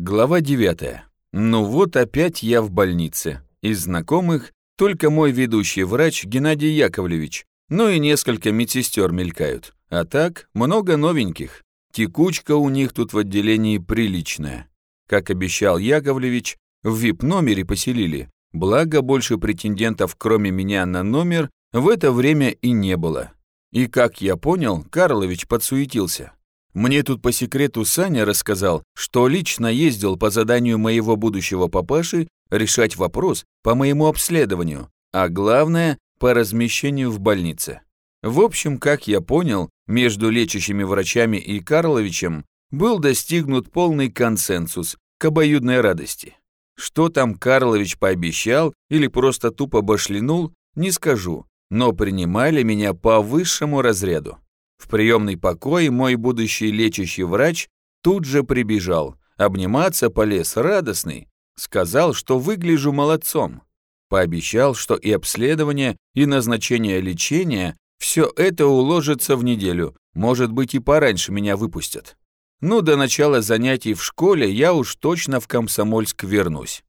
Глава 9. Ну вот опять я в больнице. Из знакомых только мой ведущий врач Геннадий Яковлевич, ну и несколько медсестер мелькают. А так, много новеньких. Текучка у них тут в отделении приличная. Как обещал Яковлевич, в вип-номере поселили, благо больше претендентов, кроме меня на номер, в это время и не было. И, как я понял, Карлович подсуетился. Мне тут по секрету Саня рассказал, что лично ездил по заданию моего будущего папаши решать вопрос по моему обследованию, а главное, по размещению в больнице. В общем, как я понял, между лечащими врачами и Карловичем был достигнут полный консенсус к обоюдной радости. Что там Карлович пообещал или просто тупо башлянул, не скажу, но принимали меня по высшему разряду. В приемный покой мой будущий лечащий врач тут же прибежал, обниматься полез радостный, сказал, что выгляжу молодцом. Пообещал, что и обследование, и назначение лечения все это уложится в неделю, может быть и пораньше меня выпустят. Ну, до начала занятий в школе я уж точно в Комсомольск вернусь.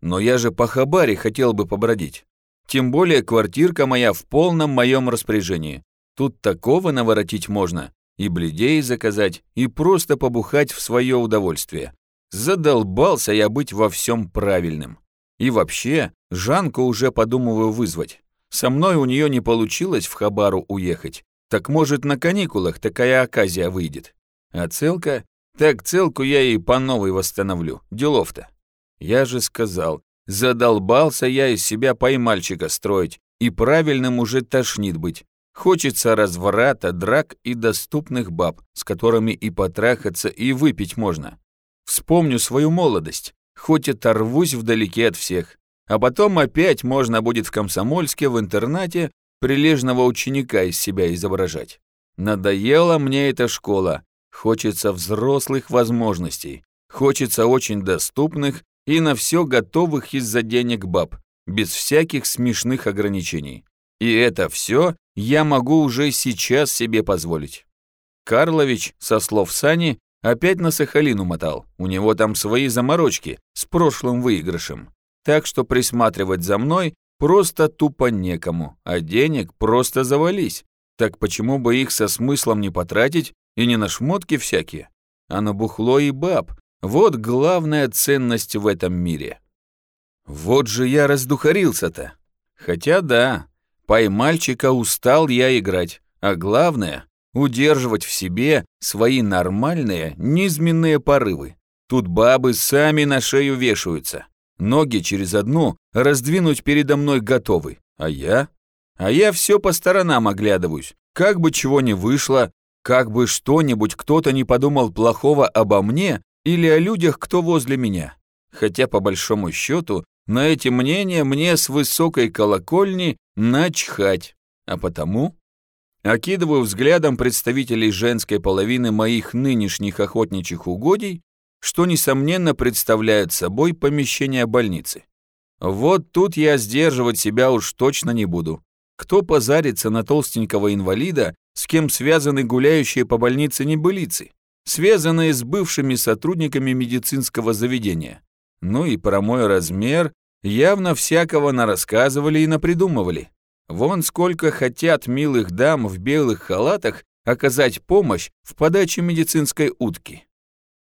Но я же по хабаре хотел бы побродить. Тем более квартирка моя в полном моем распоряжении. Тут такого наворотить можно. И бледей заказать, и просто побухать в свое удовольствие. Задолбался я быть во всем правильным. И вообще, Жанку уже подумываю вызвать. Со мной у нее не получилось в Хабару уехать. Так может на каникулах такая оказия выйдет. А целка? Так целку я и по новой восстановлю. Делов-то. Я же сказал, задолбался я из себя поймальчика строить, и правильным уже тошнит быть. Хочется разврата, драк и доступных баб, с которыми и потрахаться, и выпить можно. Вспомню свою молодость, хоть оторвусь вдалеке от всех. А потом опять можно будет в Комсомольске в интернате прилежного ученика из себя изображать. Надоела мне эта школа. Хочется взрослых возможностей. Хочется очень доступных и на все готовых из-за денег баб, без всяких смешных ограничений. И это все я могу уже сейчас себе позволить. Карлович, со слов Сани, опять на Сахалин умотал. У него там свои заморочки с прошлым выигрышем. Так что присматривать за мной просто тупо некому, а денег просто завались. Так почему бы их со смыслом не потратить и не на шмотки всякие, а на бухло и баб? Вот главная ценность в этом мире. Вот же я раздухарился-то. Хотя да, Поймальчика устал я играть, а главное — удерживать в себе свои нормальные, низменные порывы. Тут бабы сами на шею вешаются. Ноги через одну раздвинуть передо мной готовы. А я? А я все по сторонам оглядываюсь. Как бы чего не вышло, как бы что-нибудь кто-то не подумал плохого обо мне или о людях, кто возле меня. Хотя, по большому счету, на эти мнения мне с высокой колокольни начхать, а потому... Окидываю взглядом представителей женской половины моих нынешних охотничьих угодий, что, несомненно, представляют собой помещение больницы. Вот тут я сдерживать себя уж точно не буду. Кто позарится на толстенького инвалида, с кем связаны гуляющие по больнице небылицы, связанные с бывшими сотрудниками медицинского заведения? Ну и про мой размер явно всякого нарассказывали и напридумывали. Вон сколько хотят милых дам в белых халатах оказать помощь в подаче медицинской утки.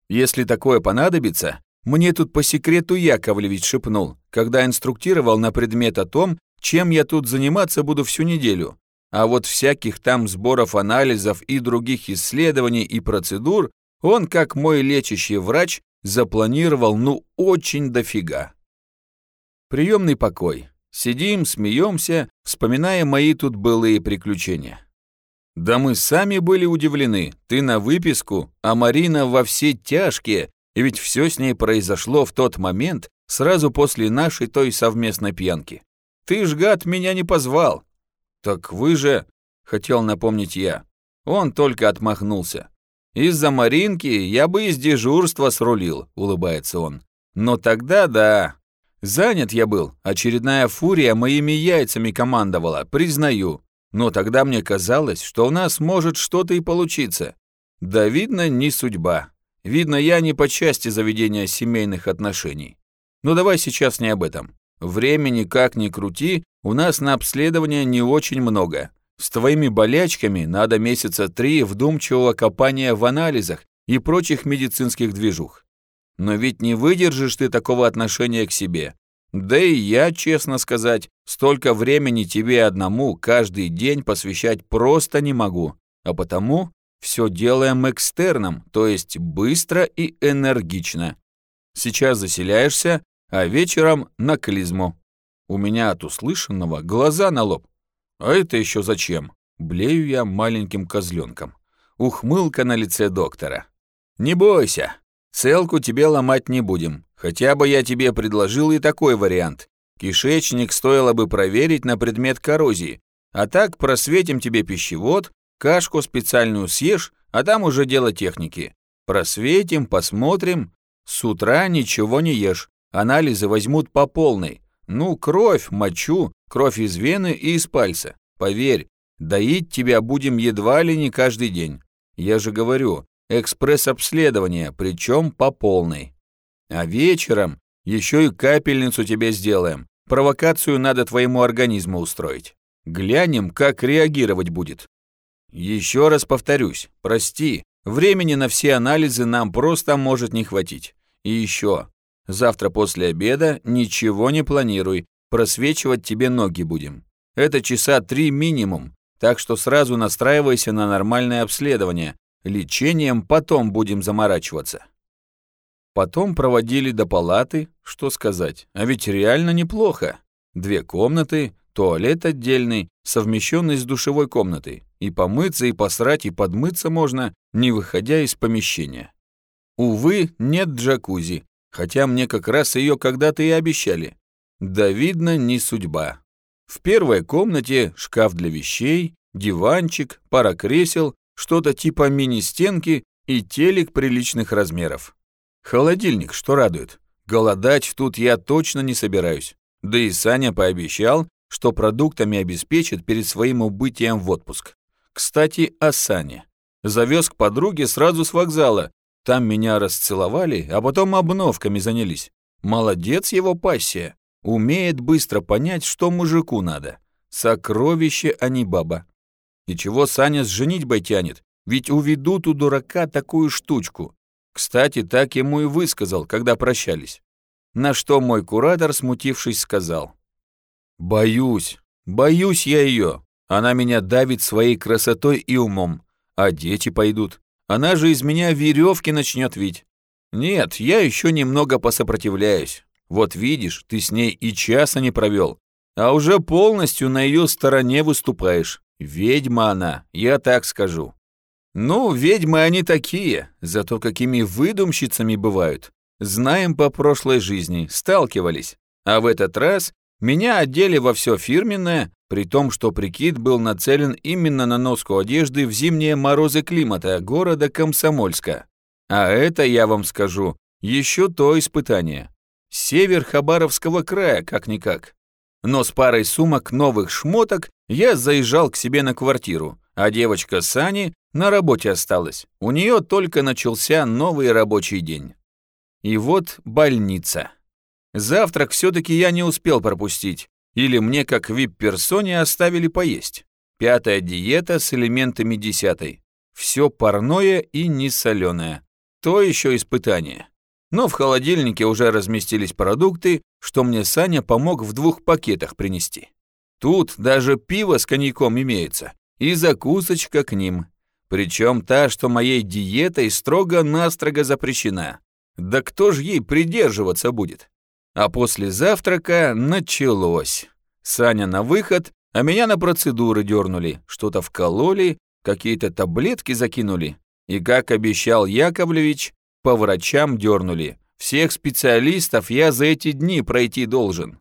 Если такое понадобится, мне тут по секрету Яковлевич шепнул, когда инструктировал на предмет о том, чем я тут заниматься буду всю неделю. А вот всяких там сборов анализов и других исследований и процедур он, как мой лечащий врач, запланировал ну очень дофига. Приемный покой. Сидим, смеемся, вспоминая мои тут былые приключения. Да мы сами были удивлены. Ты на выписку, а Марина во все тяжкие, и ведь все с ней произошло в тот момент, сразу после нашей той совместной пьянки. Ты ж, гад, меня не позвал. Так вы же, хотел напомнить я. Он только отмахнулся. Из-за Маринки я бы из дежурства срулил, улыбается он. Но тогда да, Занят я был, очередная фурия моими яйцами командовала, признаю. Но тогда мне казалось, что у нас может что-то и получиться. Да видно, не судьба. Видно, я не по части заведения семейных отношений. Но давай сейчас не об этом. Времени, как ни крути, у нас на обследование не очень много. С твоими болячками надо месяца три вдумчивого копания в анализах и прочих медицинских движух. Но ведь не выдержишь ты такого отношения к себе. Да и я, честно сказать, столько времени тебе одному каждый день посвящать просто не могу. А потому все делаем экстерном, то есть быстро и энергично. Сейчас заселяешься, а вечером на клизму. У меня от услышанного глаза на лоб. А это еще зачем? Блею я маленьким козленком. Ухмылка на лице доктора. Не бойся, целку тебе ломать не будем. Хотя бы я тебе предложил и такой вариант. Кишечник стоило бы проверить на предмет коррозии. А так просветим тебе пищевод, кашку специальную съешь, а там уже дело техники. Просветим, посмотрим. С утра ничего не ешь. Анализы возьмут по полной. Ну, кровь, мочу, кровь из вены и из пальца. Поверь, доить тебя будем едва ли не каждый день. Я же говорю, экспресс-обследование, причем по полной. А вечером еще и капельницу тебе сделаем. Провокацию надо твоему организму устроить. Глянем, как реагировать будет. Еще раз повторюсь, прости, времени на все анализы нам просто может не хватить. И еще, Завтра после обеда ничего не планируй, просвечивать тебе ноги будем. Это часа три минимум, так что сразу настраивайся на нормальное обследование. Лечением потом будем заморачиваться. Потом проводили до палаты, что сказать, а ведь реально неплохо. Две комнаты, туалет отдельный, совмещенный с душевой комнатой. И помыться, и посрать, и подмыться можно, не выходя из помещения. Увы, нет джакузи, хотя мне как раз ее когда-то и обещали. Да, видно, не судьба. В первой комнате шкаф для вещей, диванчик, пара кресел, что-то типа мини-стенки и телек приличных размеров. Холодильник, что радует. Голодать тут я точно не собираюсь. Да и Саня пообещал, что продуктами обеспечит перед своим убытием в отпуск. Кстати, о Сане. Завез к подруге сразу с вокзала, там меня расцеловали, а потом обновками занялись. Молодец его пассия. Умеет быстро понять, что мужику надо. Сокровище, а не баба. И чего Саня с женитьбой тянет? Ведь уведут у дурака такую штучку. Кстати, так ему и высказал, когда прощались. На что мой куратор, смутившись, сказал. «Боюсь, боюсь я ее. Она меня давит своей красотой и умом. А дети пойдут. Она же из меня веревки начнет вить. Нет, я еще немного посопротивляюсь. Вот видишь, ты с ней и часа не провел, а уже полностью на ее стороне выступаешь. Ведьма она, я так скажу. Ну, ведьмы они такие, зато какими выдумщицами бывают. Знаем по прошлой жизни, сталкивались. А в этот раз меня одели во все фирменное, при том, что прикид был нацелен именно на носку одежды в зимние морозы климата города Комсомольска. А это, я вам скажу, еще то испытание. Север Хабаровского края, как-никак. Но с парой сумок новых шмоток я заезжал к себе на квартиру, а девочка Сани на работе осталась. У нее только начался новый рабочий день. И вот больница. Завтрак все-таки я не успел пропустить, или мне, как вип-персоне, оставили поесть. Пятая диета с элементами десятой. Все парное и не соленое. То еще испытание. Но в холодильнике уже разместились продукты, что мне Саня помог в двух пакетах принести. Тут даже пиво с коньяком имеется, и закусочка к ним. Причем та, что моей диетой строго-настрого запрещена. Да кто ж ей придерживаться будет? А после завтрака началось. Саня на выход, а меня на процедуры дернули, что-то вкололи, какие-то таблетки закинули. И, как обещал Яковлевич, по врачам дернули. Всех специалистов я за эти дни пройти должен.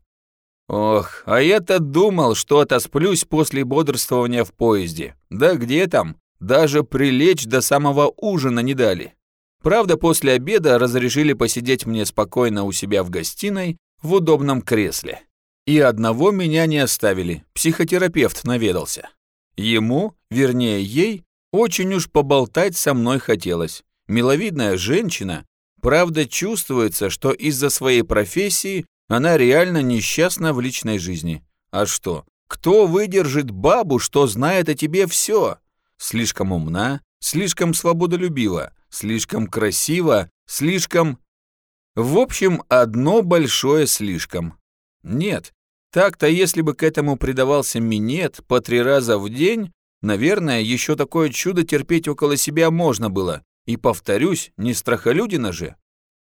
Ох, а я-то думал, что отосплюсь после бодрствования в поезде. Да где там? Даже прилечь до самого ужина не дали. Правда, после обеда разрешили посидеть мне спокойно у себя в гостиной в удобном кресле. И одного меня не оставили, психотерапевт наведался. Ему, вернее ей, очень уж поболтать со мной хотелось. миловидная женщина, правда чувствуется, что из-за своей профессии она реально несчастна в личной жизни. А что? Кто выдержит бабу, что знает о тебе все? Слишком умна, слишком свободолюбива, слишком красива, слишком... В общем, одно большое слишком. Нет, так-то если бы к этому придавался минет по три раза в день, наверное, еще такое чудо терпеть около себя можно было. И, повторюсь, не страхолюдина же.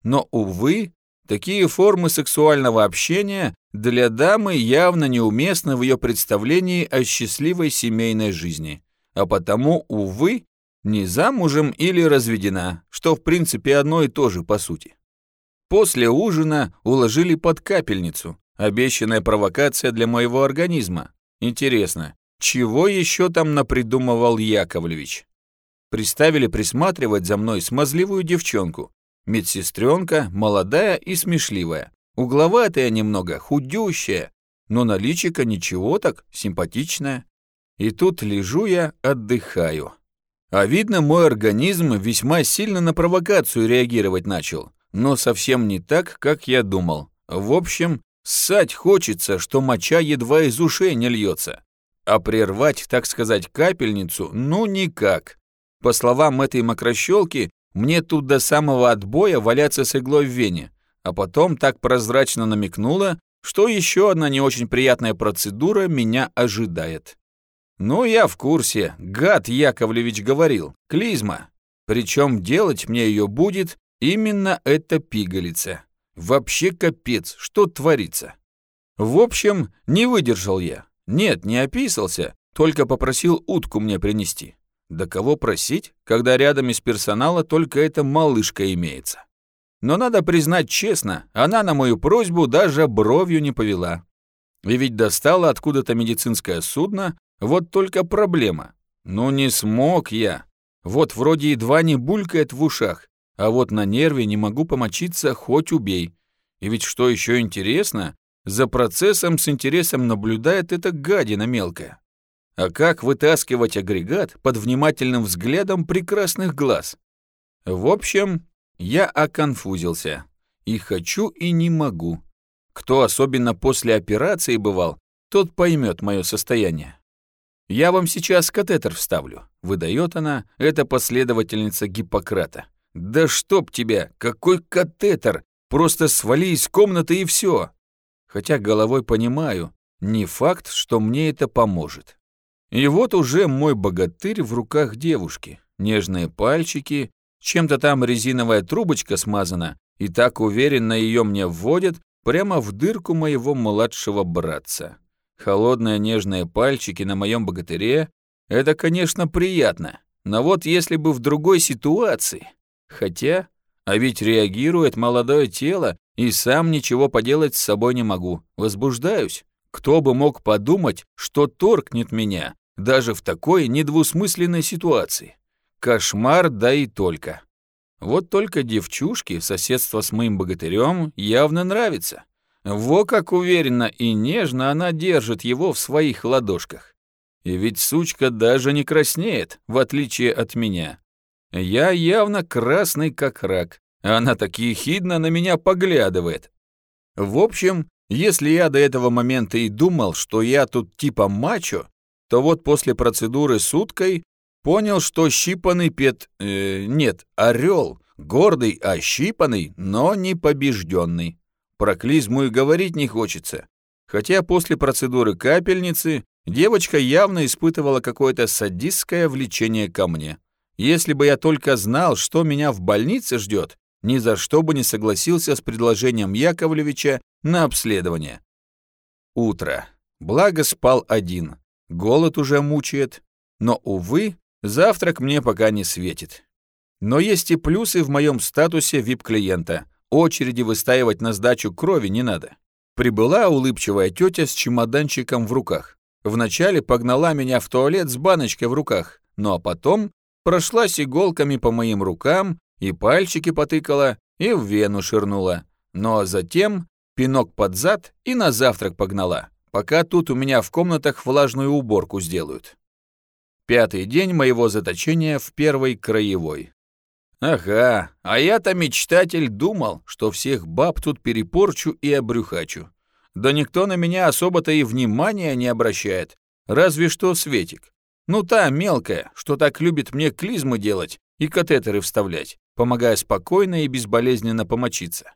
Но, увы, такие формы сексуального общения для дамы явно неуместны в ее представлении о счастливой семейной жизни. А потому, увы, не замужем или разведена, что в принципе одно и то же по сути. После ужина уложили под капельницу, обещанная провокация для моего организма. Интересно, чего еще там напридумывал Яковлевич? Приставили присматривать за мной смазливую девчонку, медсестренка, молодая и смешливая, угловатая немного, худющая, но на личико ничего так, симпатичная. И тут лежу я, отдыхаю. А видно, мой организм весьма сильно на провокацию реагировать начал, но совсем не так, как я думал. В общем, ссать хочется, что моча едва из ушей не льется. А прервать, так сказать, капельницу, ну никак. По словам этой мокрощелки, мне тут до самого отбоя валяться с иглой в вене, а потом так прозрачно намекнула, что еще одна не очень приятная процедура меня ожидает. «Ну, я в курсе. Гад Яковлевич говорил. Клизма. Причем делать мне ее будет именно эта пигалица. Вообще капец, что творится. В общем, не выдержал я. Нет, не описался, только попросил утку мне принести. Да кого просить, когда рядом из персонала только эта малышка имеется? Но надо признать честно, она на мою просьбу даже бровью не повела. И ведь достала откуда-то медицинское судно, вот только проблема. Ну не смог я. Вот вроде едва не булькает в ушах, а вот на нерве не могу помочиться, хоть убей. И ведь что еще интересно, за процессом с интересом наблюдает эта гадина мелкая. А как вытаскивать агрегат под внимательным взглядом прекрасных глаз? В общем, я оконфузился. И хочу, и не могу. Кто особенно после операции бывал, тот поймет мое состояние. «Я вам сейчас катетер вставлю», — выдает она, это последовательница Гиппократа. «Да чтоб тебя! Какой катетер! Просто свали из комнаты и все!» Хотя головой понимаю, не факт, что мне это поможет. И вот уже мой богатырь в руках девушки. Нежные пальчики, чем-то там резиновая трубочка смазана, и так уверенно ее мне вводят прямо в дырку моего младшего братца. Холодные нежные пальчики на моем богатыре — это, конечно, приятно. Но вот если бы в другой ситуации... Хотя, а ведь реагирует молодое тело, и сам ничего поделать с собой не могу. Возбуждаюсь. Кто бы мог подумать, что торкнет меня, даже в такой недвусмысленной ситуации. Кошмар, да и только. Вот только девчушке соседство с моим богатырем явно нравится. Во как уверенно и нежно она держит его в своих ладошках. И ведь сучка даже не краснеет, в отличие от меня. Я явно красный как рак, она так ехидно на меня поглядывает. В общем, если я до этого момента и думал, что я тут типа мачо, то вот после процедуры с уткой понял, что щипанный пет... Э, нет, орел, гордый, ощипанный, но не побежденный. Про клизму и говорить не хочется. Хотя после процедуры капельницы девочка явно испытывала какое-то садистское влечение ко мне. Если бы я только знал, что меня в больнице ждет, ни за что бы не согласился с предложением Яковлевича на обследование. Утро. Благо спал один. Голод уже мучает. Но, увы, завтрак мне пока не светит. Но есть и плюсы в моем статусе VIP-клиента — Очереди выстаивать на сдачу крови не надо. Прибыла улыбчивая тетя с чемоданчиком в руках. Вначале погнала меня в туалет с баночкой в руках, ну а потом прошлась иголками по моим рукам и пальчики потыкала, и в вену ширнула. Ну а затем пинок под зад и на завтрак погнала, пока тут у меня в комнатах влажную уборку сделают. Пятый день моего заточения в первой краевой. Ага, а я-то мечтатель думал, что всех баб тут перепорчу и обрюхачу. Да никто на меня особо-то и внимания не обращает, разве что Светик. Ну та мелкая, что так любит мне клизмы делать и катетеры вставлять, помогая спокойно и безболезненно помочиться.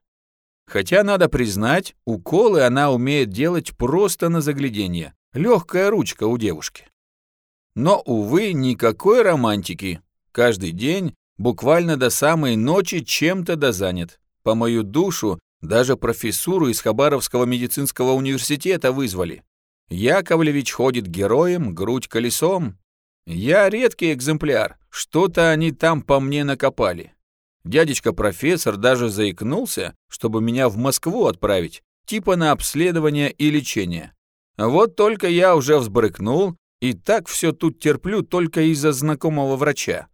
Хотя, надо признать, уколы она умеет делать просто на заглядение. Легкая ручка у девушки. Но, увы, никакой романтики. Каждый день, буквально до самой ночи, чем-то да занят. По мою душу, даже профессуру из Хабаровского медицинского университета вызвали. Яковлевич ходит героем, грудь колесом. Я редкий экземпляр, что-то они там по мне накопали. Дядечка-профессор даже заикнулся, чтобы меня в Москву отправить, типа на обследование и лечение. Вот только я уже взбрыкнул, и так все тут терплю только из-за знакомого врача.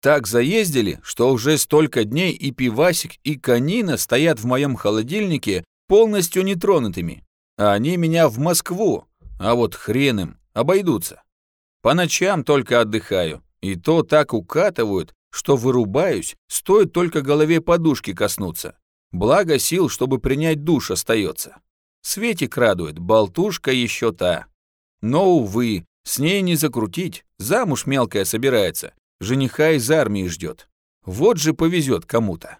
Так заездили, что уже столько дней и пивасик, и конина стоят в моем холодильнике полностью нетронутыми. А они меня в Москву, а вот хрен им, обойдутся. По ночам только отдыхаю, и то так укатывают, что вырубаюсь, стоит только голове подушки коснуться. Благо сил, чтобы принять душ, остается. Светик радует, болтушка еще та. Но, увы, с ней не закрутить, замуж мелкая собирается, жениха из армии ждет. Вот же повезет кому-то.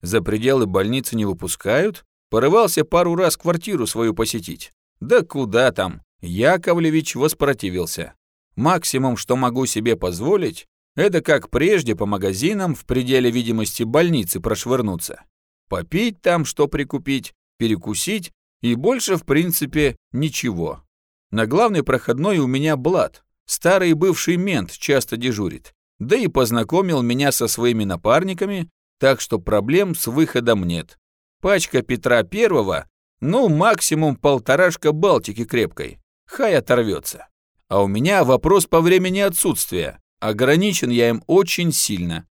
За пределы больницы не выпускают, порывался пару раз квартиру свою посетить. Да куда там, Яковлевич воспротивился. Максимум, что могу себе позволить, это как прежде по магазинам в пределе видимости больницы прошвырнуться. Попить там, что прикупить, перекусить и больше, в принципе, ничего. На главной проходной у меня Блад, старый бывший мент, часто дежурит. Да и познакомил меня со своими напарниками, так что проблем с выходом нет. Пачка Петра Первого, ну, максимум полторашка Балтики крепкой. Хай оторвется. А у меня вопрос по времени отсутствия. Ограничен я им очень сильно.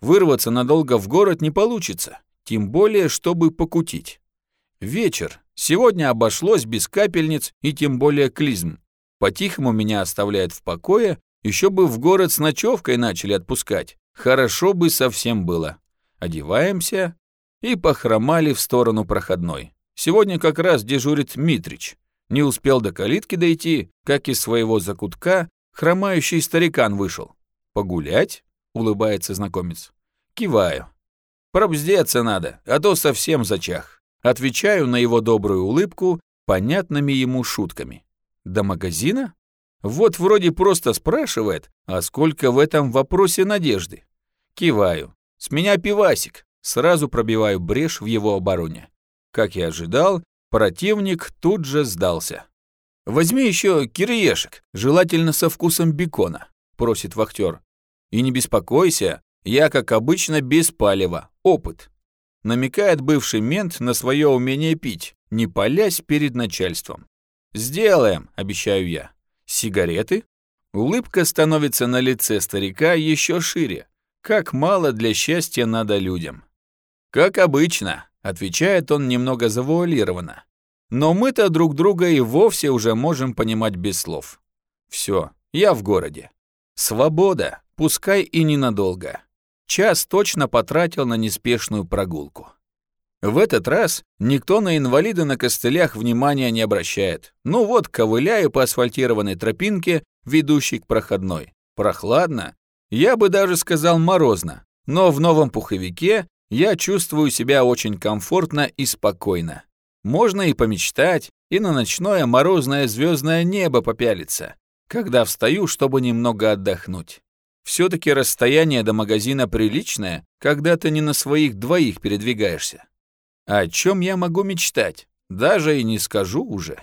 Вырваться надолго в город не получится, тем более, чтобы покутить. Вечер. Сегодня обошлось без капельниц и тем более клизм. По-тихому меня оставляют в покое, еще бы в город с ночевкой начали отпускать. Хорошо бы совсем было. Одеваемся и похромали в сторону проходной. Сегодня как раз дежурит Митрич. Не успел до калитки дойти, как из своего закутка хромающий старикан вышел. «Погулять?» — улыбается знакомец. Киваю. «Пробздеться надо, а то совсем зачах». Отвечаю на его добрую улыбку понятными ему шутками. «До магазина?» Вот вроде просто спрашивает, а сколько в этом вопросе надежды. Киваю. С меня пивасик. Сразу пробиваю брешь в его обороне. Как и ожидал, Противник тут же сдался. «Возьми еще кириешек, желательно со вкусом бекона», — просит вахтер. «И не беспокойся, я, как обычно, без палева, опыт». Намекает бывший мент на свое умение пить, не палясь перед начальством. «Сделаем», — обещаю я. «Сигареты?» Улыбка становится на лице старика еще шире. Как мало для счастья надо людям. «Как обычно», Отвечает он немного завуалированно. Но мы-то друг друга и вовсе уже можем понимать без слов. Все, я в городе. Свобода, пускай и ненадолго. Час точно потратил на неспешную прогулку. В этот раз никто на инвалида на костылях внимания не обращает. Ну вот, ковыляю по асфальтированной тропинке, ведущей к проходной. Прохладно. Я бы даже сказал морозно. Но в новом пуховике я чувствую себя очень комфортно и спокойно. Можно и помечтать, и на ночное морозное звездное небо попялиться, когда встаю, чтобы немного отдохнуть. Все-таки расстояние до магазина приличное, когда ты не на своих двоих передвигаешься. О чем я могу мечтать? Даже и не скажу уже.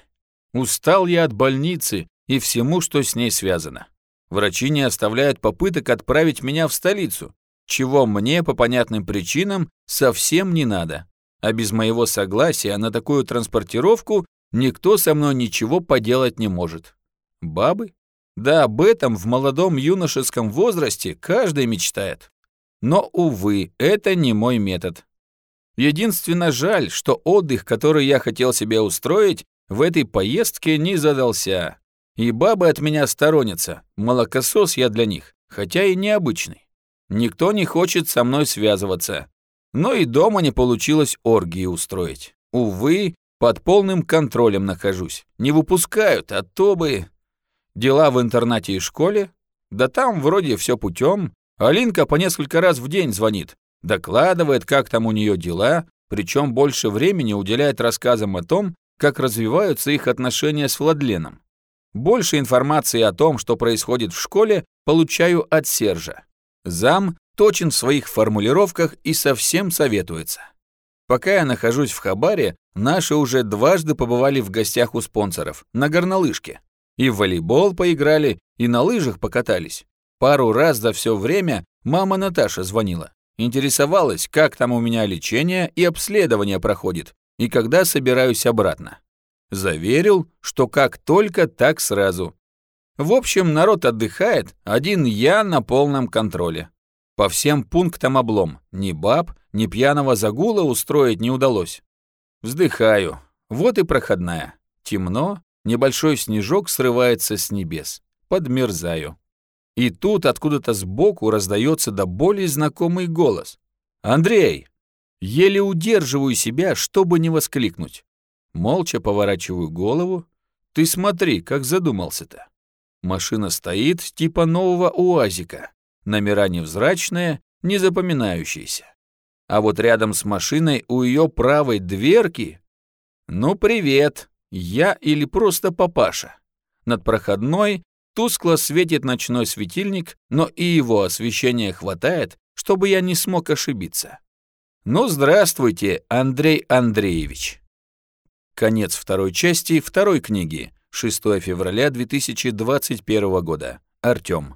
Устал я от больницы и всему, что с ней связано. Врачи не оставляют попыток отправить меня в столицу, чего мне по понятным причинам совсем не надо. А без моего согласия на такую транспортировку никто со мной ничего поделать не может. Бабы? Да об этом в молодом юношеском возрасте каждый мечтает. Но, увы, это не мой метод. Единственно жаль, что отдых, который я хотел себе устроить, в этой поездке не задался. И бабы от меня сторонятся, молокосос я для них, хотя и необычный. Никто не хочет со мной связываться. Но и дома не получилось оргии устроить. Увы, под полным контролем нахожусь. Не выпускают, а то бы... Дела в интернате и школе? Да там вроде все путем. Алинка по несколько раз в день звонит. Докладывает, как там у нее дела, причем больше времени уделяет рассказам о том, как развиваются их отношения с Владленом. Больше информации о том, что происходит в школе, получаю от Сержа. Зам точен в своих формулировках и совсем советуется. Пока я нахожусь в Хабаре, наши уже дважды побывали в гостях у спонсоров, на горнолыжке. И в волейбол поиграли, и на лыжах покатались. Пару раз за все время мама Наташа звонила. Интересовалась, как там у меня лечение и обследование проходит, и когда собираюсь обратно. Заверил, что как только, так сразу. В общем, народ отдыхает, один я на полном контроле. По всем пунктам облом. Ни баб, ни пьяного загула устроить не удалось. Вздыхаю. Вот и проходная. Темно, небольшой снежок срывается с небес. Подмерзаю. И тут откуда-то сбоку раздается до боли знакомый голос. «Андрей!» Еле удерживаю себя, чтобы не воскликнуть. Молча поворачиваю голову. Ты смотри, как задумался-то. Машина стоит типа нового УАЗика. Номера невзрачные, не запоминающиеся. А вот рядом с машиной у ее правой дверки... Ну, привет, я или просто папаша. Над проходной тускло светит ночной светильник, но и его освещения хватает, чтобы я не смог ошибиться. Ну, здравствуйте, Андрей Андреевич. Конец второй части второй книги. 6 февраля 2021 года. Артём.